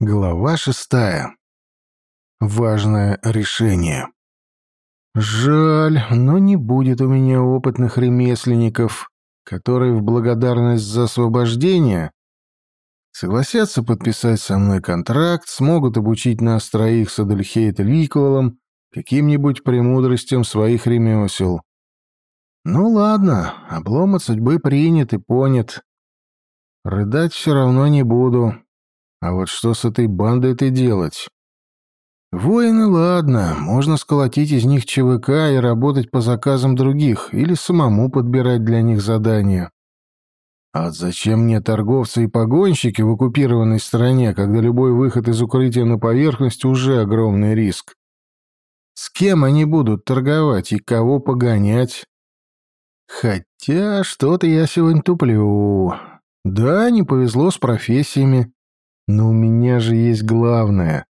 Глава шестая. Важное решение. Жаль, но не будет у меня опытных ремесленников, которые в благодарность за освобождение согласятся подписать со мной контракт, смогут обучить нас троих с Адельхейт Ликвелом каким-нибудь премудростям своих ремесел. Ну ладно, облом от судьбы принят и понят. Рыдать все равно не буду. А вот что с этой бандой-то делать? Воины, ладно, можно сколотить из них ЧВК и работать по заказам других, или самому подбирать для них задания. А зачем мне торговцы и погонщики в оккупированной стране, когда любой выход из укрытия на поверхность уже огромный риск? С кем они будут торговать и кого погонять? Хотя что-то я сегодня туплю. Да, не повезло с профессиями. Но у меня же есть главное.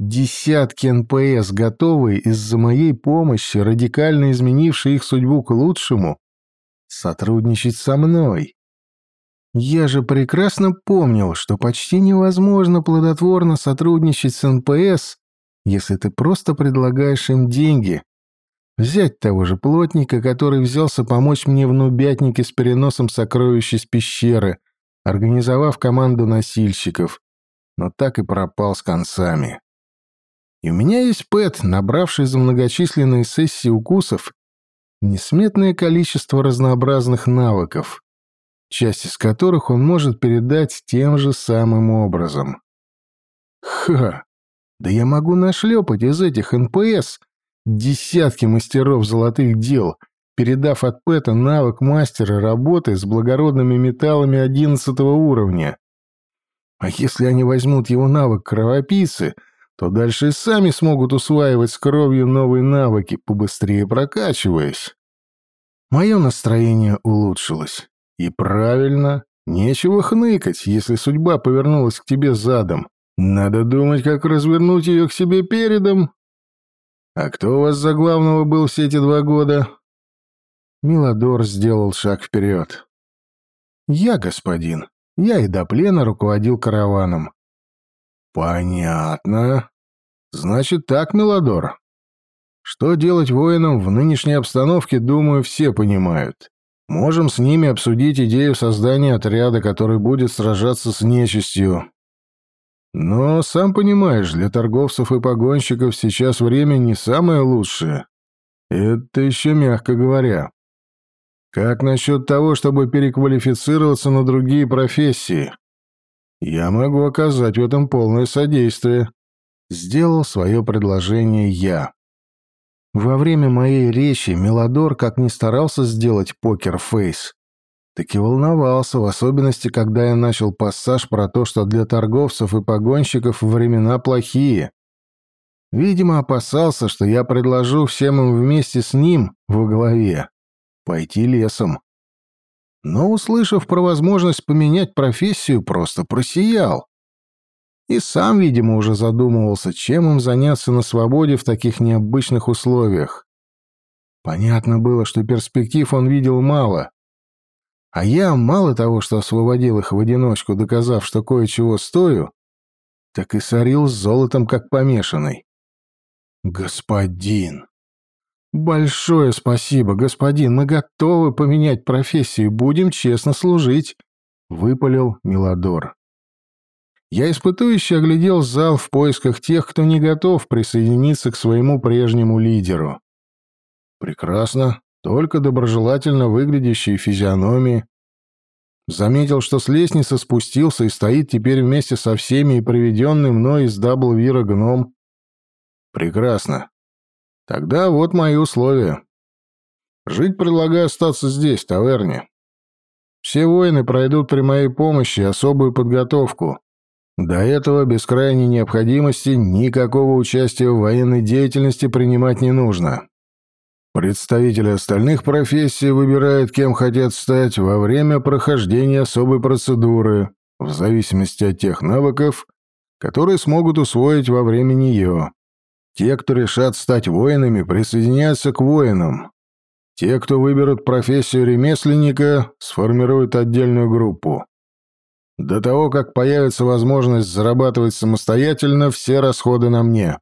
Десятки НПС, готовые из-за моей помощи, радикально изменившие их судьбу к лучшему, сотрудничать со мной. Я же прекрасно помнил, что почти невозможно плодотворно сотрудничать с НПС, если ты просто предлагаешь им деньги. Взять того же плотника, который взялся помочь мне в нубятнике с переносом сокровищ из пещеры — организовав команду носильщиков, но так и пропал с концами. И у меня есть Пэт, набравший за многочисленные сессии укусов несметное количество разнообразных навыков, часть из которых он может передать тем же самым образом. Ха! Да я могу нашлепать из этих НПС десятки мастеров золотых дел — передав от Пэта навык мастера работы с благородными металлами одиннадцатого уровня. А если они возьмут его навык кровопийцы, то дальше и сами смогут усваивать с кровью новые навыки, побыстрее прокачиваясь. Мое настроение улучшилось. И правильно, нечего хныкать, если судьба повернулась к тебе задом. Надо думать, как развернуть ее к себе передом. А кто у вас за главного был все эти два года? Милодор сделал шаг вперед. «Я, господин. Я и до плена руководил караваном». «Понятно. Значит так, Милодор. Что делать воинам в нынешней обстановке, думаю, все понимают. Можем с ними обсудить идею создания отряда, который будет сражаться с нечистью. Но, сам понимаешь, для торговцев и погонщиков сейчас время не самое лучшее. Это еще мягко говоря. Как насчет того, чтобы переквалифицироваться на другие профессии? Я могу оказать в этом полное содействие. Сделал свое предложение я. Во время моей речи Мелодор как ни старался сделать покер-фейс, так и волновался, в особенности, когда я начал пассаж про то, что для торговцев и погонщиков времена плохие. Видимо, опасался, что я предложу всем им вместе с ним во главе пойти лесом. Но, услышав про возможность поменять профессию, просто просиял. И сам, видимо, уже задумывался, чем им заняться на свободе в таких необычных условиях. Понятно было, что перспектив он видел мало. А я, мало того, что освободил их в одиночку, доказав, что кое-чего стою, так и сорил с золотом, как помешанный. «Господин!» «Большое спасибо, господин, мы готовы поменять профессию, будем честно служить», — выпалил Милодор. Я испытующе оглядел зал в поисках тех, кто не готов присоединиться к своему прежнему лидеру. Прекрасно, только доброжелательно выглядящие физиономии. Заметил, что с лестницы спустился и стоит теперь вместе со всеми и приведенный мной из Даблвира гном. Прекрасно. Тогда вот мои условия. Жить предлагаю остаться здесь, в таверне. Все воины пройдут при моей помощи особую подготовку. До этого без крайней необходимости никакого участия в военной деятельности принимать не нужно. Представители остальных профессий выбирают, кем хотят стать во время прохождения особой процедуры, в зависимости от тех навыков, которые смогут усвоить во время нее. Те, кто решат стать воинами, присоединятся к воинам. Те, кто выберут профессию ремесленника, сформируют отдельную группу. До того, как появится возможность зарабатывать самостоятельно, все расходы на мне.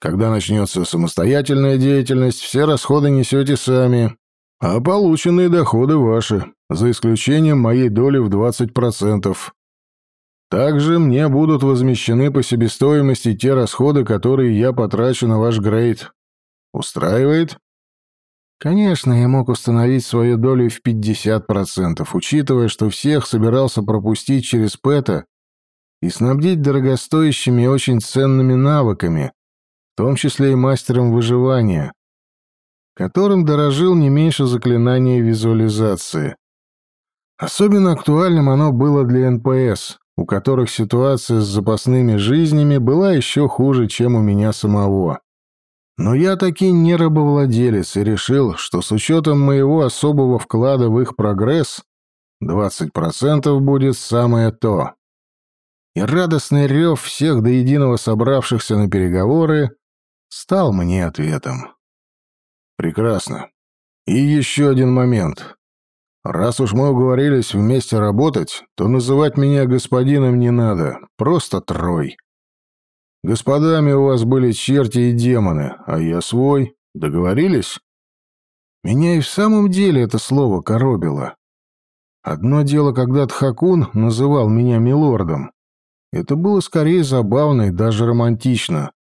Когда начнется самостоятельная деятельность, все расходы несете сами, а полученные доходы ваши, за исключением моей доли в 20%. Также мне будут возмещены по себестоимости те расходы, которые я потрачу на ваш грейд. Устраивает? Конечно, я мог установить свою долю в 50%, учитывая, что всех собирался пропустить через ПЭТа и снабдить дорогостоящими и очень ценными навыками, в том числе и мастером выживания, которым дорожил не меньше заклинания визуализации. Особенно актуальным оно было для НПС, у которых ситуация с запасными жизнями была еще хуже, чем у меня самого. Но я таки не рабовладелец и решил, что с учетом моего особого вклада в их прогресс 20% будет самое то. И радостный рев всех до единого собравшихся на переговоры стал мне ответом. Прекрасно. И еще один момент. Раз уж мы уговорились вместе работать, то называть меня господином не надо, просто Трой. Господами у вас были черти и демоны, а я свой. Договорились? Меня и в самом деле это слово коробило. Одно дело, когда Тхакун называл меня милордом. Это было скорее забавно и даже романтично.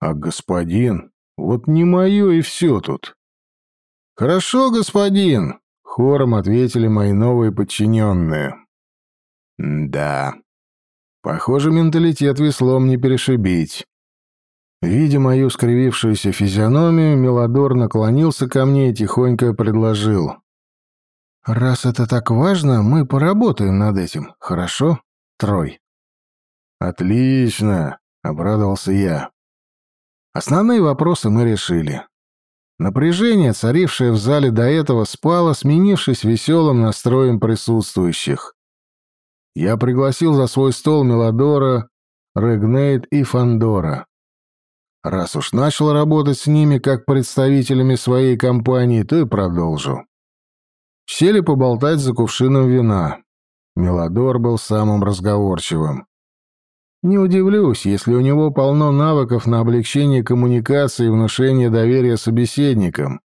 А господин, вот не мое и все тут. «Хорошо, господин», — хором ответили мои новые подчиненные. «Да, Похоже, менталитет веслом не перешибить. Видя мою скривившуюся физиономию, Мелодор наклонился ко мне и тихонько предложил. «Раз это так важно, мы поработаем над этим, хорошо, Трой?» «Отлично!» — обрадовался я. Основные вопросы мы решили. Напряжение, царившее в зале до этого, спало, сменившись веселым настроем присутствующих. Я пригласил за свой стол Мелодора, Регнейт и Фандора. Раз уж начал работать с ними как представителями своей компании, то и продолжу. Сели поболтать за кувшином вина. Мелодор был самым разговорчивым. Не удивлюсь, если у него полно навыков на облегчение коммуникации и внушение доверия собеседникам.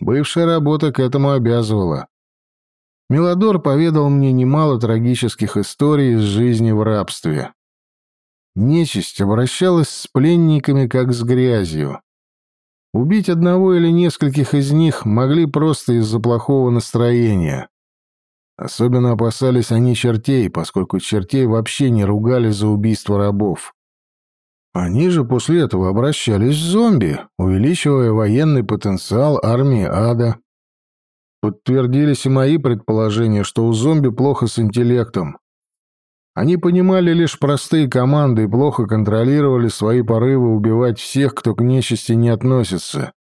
Бывшая работа к этому обязывала. Мелодор поведал мне немало трагических историй из жизни в рабстве. Нечисть обращалась с пленниками как с грязью. Убить одного или нескольких из них могли просто из-за плохого настроения. Особенно опасались они чертей, поскольку чертей вообще не ругали за убийство рабов. Они же после этого обращались в зомби, увеличивая военный потенциал армии ада. Подтвердились и мои предположения, что у зомби плохо с интеллектом. Они понимали лишь простые команды и плохо контролировали свои порывы убивать всех, кто к нечисти не относится.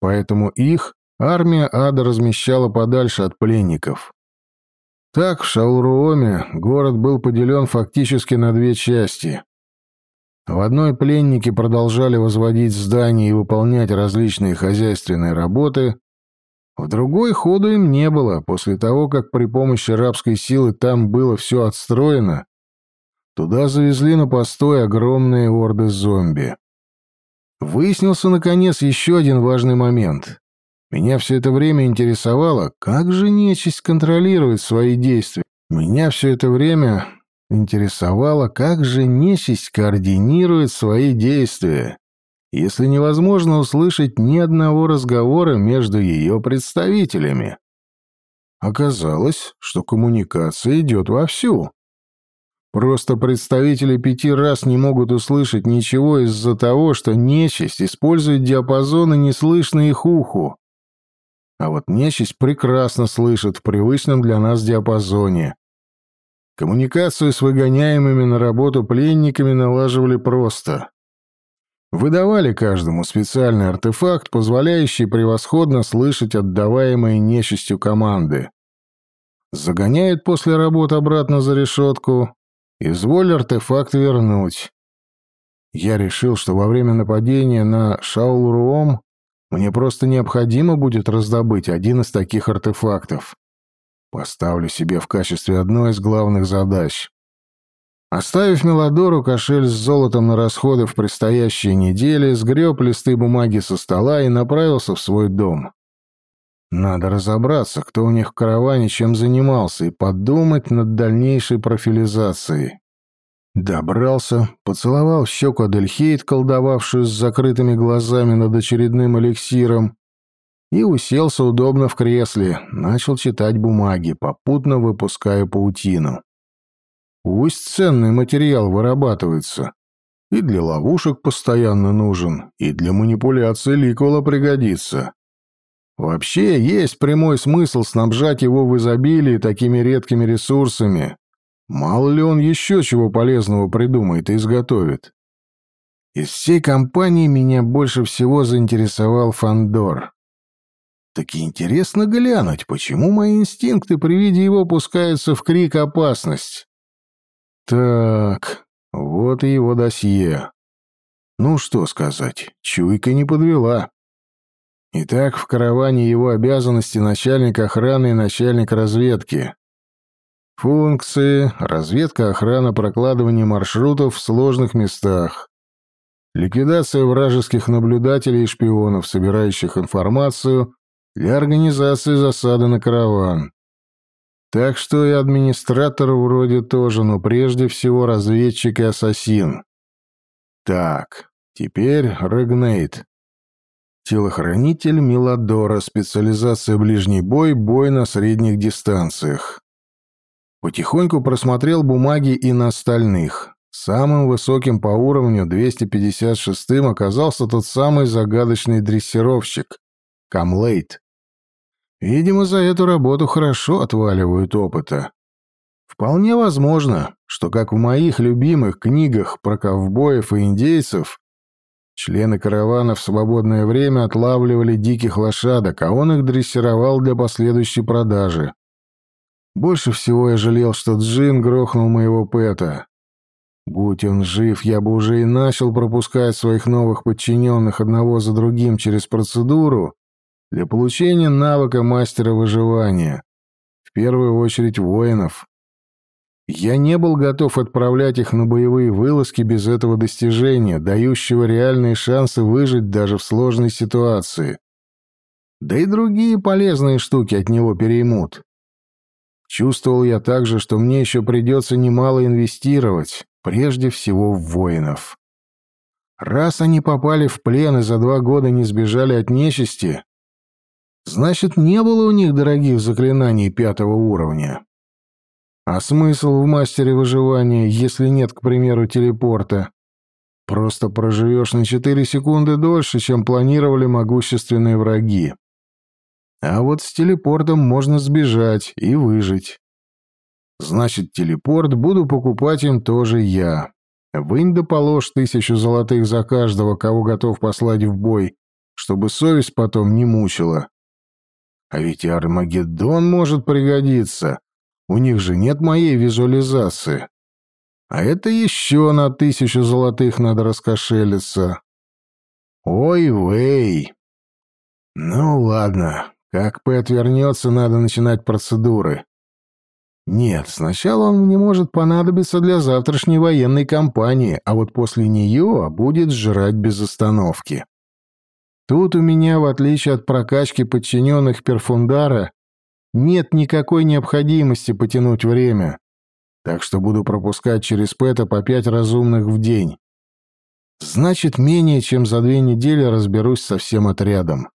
Поэтому их армия ада размещала подальше от пленников. Так, в Шаурууоме город был поделен фактически на две части. В одной пленники продолжали возводить здания и выполнять различные хозяйственные работы, в другой ходу им не было, после того, как при помощи рабской силы там было все отстроено, туда завезли на постой огромные орды зомби. Выяснился, наконец, еще один важный момент. Меня все это время интересовало, как же нечисть контролирует свои действия. Меня все это время интересовало, как же нечисть координирует свои действия если невозможно услышать ни одного разговора между ее представителями. Оказалось, что коммуникация идет вовсю. Просто представители пяти раз не могут услышать ничего из-за того, что нечисть использует диапазоны, неслышные их уху. А вот нечисть прекрасно слышит в привычном для нас диапазоне. Коммуникацию с выгоняемыми на работу пленниками налаживали просто. Выдавали каждому специальный артефакт, позволяющий превосходно слышать отдаваемые нечистью команды. Загоняют после работы обратно за решетку. Изволь артефакт вернуть. Я решил, что во время нападения на Шаулруом мне просто необходимо будет раздобыть один из таких артефактов. Поставлю себе в качестве одной из главных задач. Оставив Мелодору кошель с золотом на расходы в предстоящие недели, сгреб листы бумаги со стола и направился в свой дом. Надо разобраться, кто у них в караване чем занимался, и подумать над дальнейшей профилизацией. Добрался, поцеловал щеку Адельхейт, колдовавшую с закрытыми глазами над очередным эликсиром, и уселся удобно в кресле, начал читать бумаги, попутно выпуская паутину. Пусть ценный материал вырабатывается. И для ловушек постоянно нужен, и для манипуляции ликвела пригодится. Вообще, есть прямой смысл снабжать его в изобилии такими редкими ресурсами. Мало ли он еще чего полезного придумает и изготовит. Из всей компании меня больше всего заинтересовал Фандор. Таки интересно глянуть, почему мои инстинкты при виде его пускаются в крик «опасность». Так, вот и его досье. Ну что сказать, чуйка не подвела. Итак, в караване его обязанности начальник охраны и начальник разведки. Функции – разведка, охрана, прокладывание маршрутов в сложных местах. Ликвидация вражеских наблюдателей и шпионов, собирающих информацию для организации засады на караван. Так что и администратор вроде тоже, но прежде всего разведчик и ассасин. Так, теперь Регнейт. Телохранитель Миладора, специализация ближний бой, бой на средних дистанциях. Потихоньку просмотрел бумаги и на остальных. Самым высоким по уровню, 256-м, оказался тот самый загадочный дрессировщик — Камлейт. Видимо, за эту работу хорошо отваливают опыта. Вполне возможно, что, как в моих любимых книгах про ковбоев и индейцев, члены каравана в свободное время отлавливали диких лошадок, а он их дрессировал для последующей продажи. Больше всего я жалел, что Джин грохнул моего Пэта. Будь он жив, я бы уже и начал пропускать своих новых подчиненных одного за другим через процедуру, для получения навыка мастера выживания, в первую очередь воинов. Я не был готов отправлять их на боевые вылазки без этого достижения, дающего реальные шансы выжить даже в сложной ситуации. Да и другие полезные штуки от него переймут. Чувствовал я также, что мне еще придется немало инвестировать, прежде всего в воинов. Раз они попали в плен и за два года не сбежали от нечисти, Значит, не было у них дорогих заклинаний пятого уровня. А смысл в мастере выживания, если нет, к примеру, телепорта? Просто проживешь на 4 секунды дольше, чем планировали могущественные враги. А вот с телепортом можно сбежать и выжить. Значит, телепорт буду покупать им тоже я. Вынь да положь тысячу золотых за каждого, кого готов послать в бой, чтобы совесть потом не мучила. А ведь Армагеддон может пригодиться. У них же нет моей визуализации. А это еще на тысячу золотых надо раскошелиться. Ой-вей. Ну ладно, как Пэт вернется, надо начинать процедуры. Нет, сначала он мне может понадобиться для завтрашней военной кампании, а вот после нее будет жрать без остановки. Тут у меня, в отличие от прокачки подчиненных Перфундара, нет никакой необходимости потянуть время, так что буду пропускать через Пэта по пять разумных в день. Значит, менее чем за две недели разберусь со всем отрядом.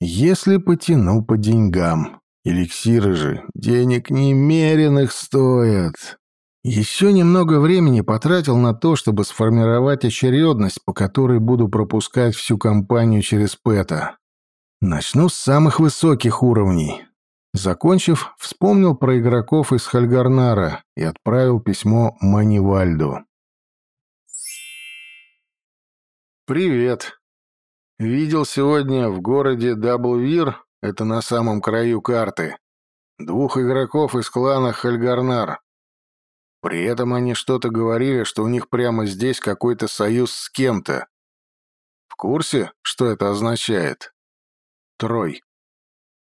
Если потяну по деньгам. Эликсиры же денег немеренных стоят. Еще немного времени потратил на то, чтобы сформировать очередность, по которой буду пропускать всю компанию через Пэта. Начну с самых высоких уровней. Закончив, вспомнил про игроков из Хальгарнара и отправил письмо Манивальду. «Привет. Видел сегодня в городе Даблвир, это на самом краю карты, двух игроков из клана Хальгарнар. При этом они что-то говорили, что у них прямо здесь какой-то союз с кем-то. В курсе, что это означает? Трой.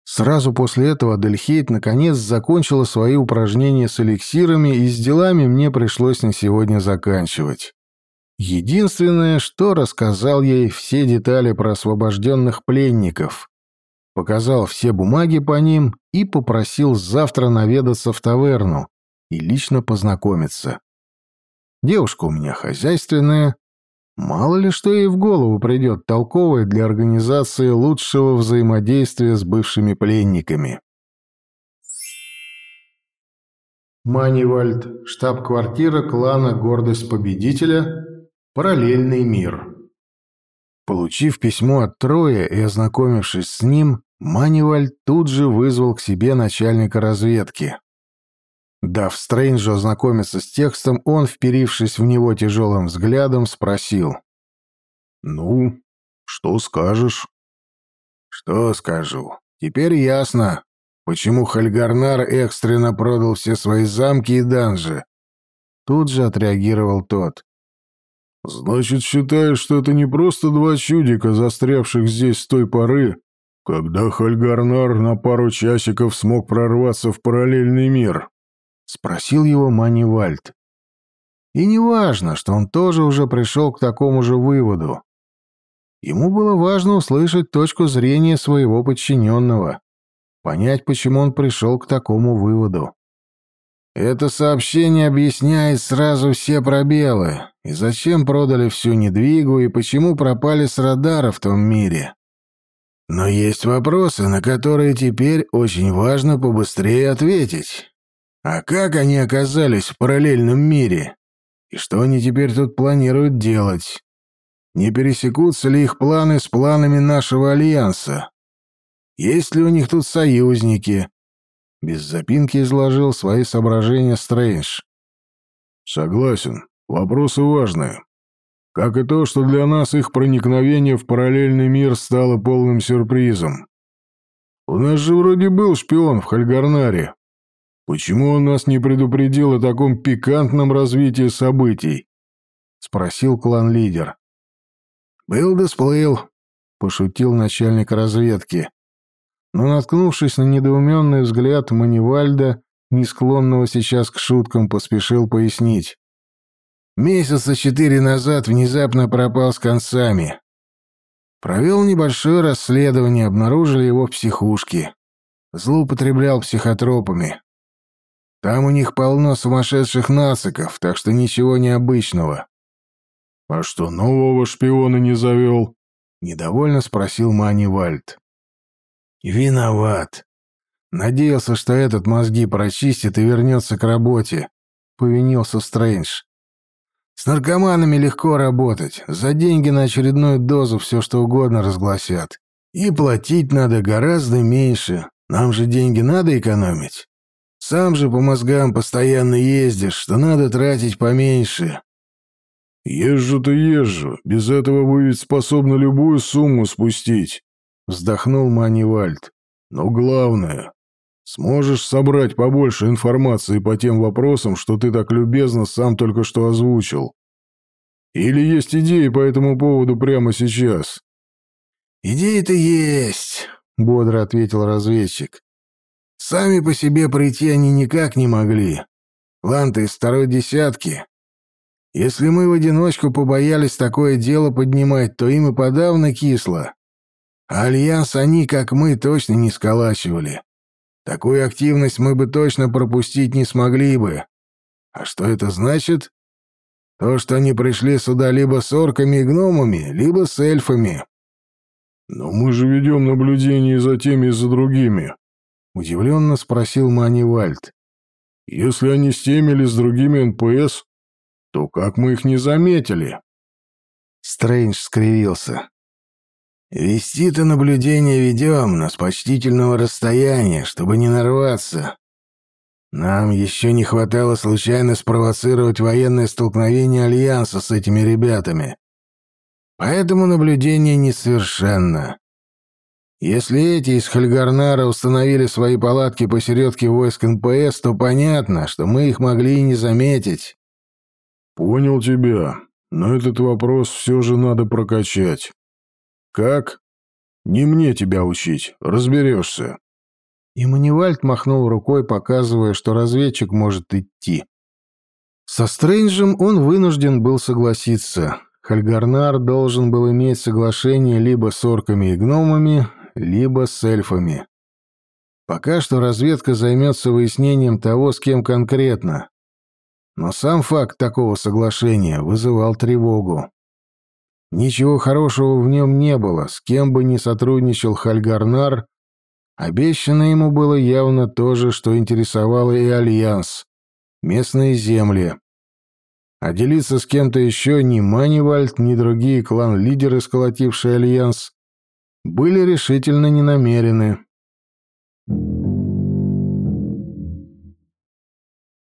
Сразу после этого Дельхейт наконец закончила свои упражнения с эликсирами, и с делами мне пришлось на сегодня заканчивать. Единственное, что рассказал ей все детали про освобожденных пленников. Показал все бумаги по ним и попросил завтра наведаться в таверну и лично познакомиться. Девушка у меня хозяйственная, Мало ли что ей в голову придет толковое для организации лучшего взаимодействия с бывшими пленниками. Манивальд, штаб-квартира клана «Гордость победителя», параллельный мир. Получив письмо от Троя и ознакомившись с ним, Манивальд тут же вызвал к себе начальника разведки. Дав Стрэнджу ознакомиться с текстом, он, вперившись в него тяжелым взглядом, спросил. «Ну, что скажешь?» «Что скажу? Теперь ясно, почему Хальгарнар экстренно продал все свои замки и данжи». Тут же отреагировал тот. «Значит, считаешь, что это не просто два чудика, застрявших здесь с той поры, когда Хальгарнар на пару часиков смог прорваться в параллельный мир?» — спросил его Манивальд. И неважно, что он тоже уже пришел к такому же выводу. Ему было важно услышать точку зрения своего подчиненного, понять, почему он пришел к такому выводу. Это сообщение объясняет сразу все пробелы, и зачем продали всю недвигу, и почему пропали с радара в том мире. Но есть вопросы, на которые теперь очень важно побыстрее ответить. А как они оказались в параллельном мире? И что они теперь тут планируют делать? Не пересекутся ли их планы с планами нашего альянса? Есть ли у них тут союзники? Без запинки изложил свои соображения Стрэндж. Согласен, вопросы важные. Как и то, что для нас их проникновение в параллельный мир стало полным сюрпризом. У нас же вроде был шпион в Хальгарнаре, «Почему он нас не предупредил о таком пикантном развитии событий?» — спросил клан-лидер. «Был да сплыл», — пошутил начальник разведки. Но, наткнувшись на недоуменный взгляд Манивальда, не склонного сейчас к шуткам, поспешил пояснить. «Месяца четыре назад внезапно пропал с концами. Провел небольшое расследование, обнаружили его в психушке. Злоупотреблял психотропами. Там у них полно сумасшедших нациков, так что ничего необычного». «А что, нового шпиона не завел?» — недовольно спросил Мани Вальд. «Виноват. Надеялся, что этот мозги прочистит и вернется к работе», — повинился Стрэндж. «С наркоманами легко работать. За деньги на очередную дозу все что угодно разгласят. И платить надо гораздо меньше. Нам же деньги надо экономить. Сам же по мозгам постоянно ездишь, что надо тратить поменьше». «Езжу-то езжу. Без этого вы ведь способны любую сумму спустить», — вздохнул Манивальд. «Но главное, сможешь собрать побольше информации по тем вопросам, что ты так любезно сам только что озвучил. Или есть идеи по этому поводу прямо сейчас?» «Идеи-то есть», — бодро ответил разведчик. Сами по себе прийти они никак не могли. Ланты из второй десятки. Если мы в одиночку побоялись такое дело поднимать, то им и подавно кисло. А альянс они, как мы, точно не сколачивали. Такую активность мы бы точно пропустить не смогли бы. А что это значит? То, что они пришли сюда либо с орками и гномами, либо с эльфами. Но мы же ведем наблюдение за теми и за другими, Удивленно спросил Мани Вальд. «Если они с теми или с другими НПС, то как мы их не заметили?» Стрэндж скривился. «Вести-то наблюдение ведем, но с почтительного расстояния, чтобы не нарваться. Нам еще не хватало случайно спровоцировать военное столкновение Альянса с этими ребятами. Поэтому наблюдение несовершенно. Если эти из Хальгарнара установили свои палатки посередке войск НПС, то понятно, что мы их могли и не заметить. Понял тебя, но этот вопрос все же надо прокачать. Как? Не мне тебя учить, разберешься. И Манивальд махнул рукой, показывая, что разведчик может идти. Со Стрэнджем он вынужден был согласиться. Хальгарнар должен был иметь соглашение либо с орками и гномами, либо с эльфами. Пока что разведка займется выяснением того, с кем конкретно. Но сам факт такого соглашения вызывал тревогу. Ничего хорошего в нем не было, с кем бы ни сотрудничал Хальгарнар, обещано ему было явно то же, что интересовало и Альянс — местные земли. А делиться с кем-то еще ни Манивальд, ни другие клан-лидеры, сколотившие Альянс, были решительно не намерены. Thank you.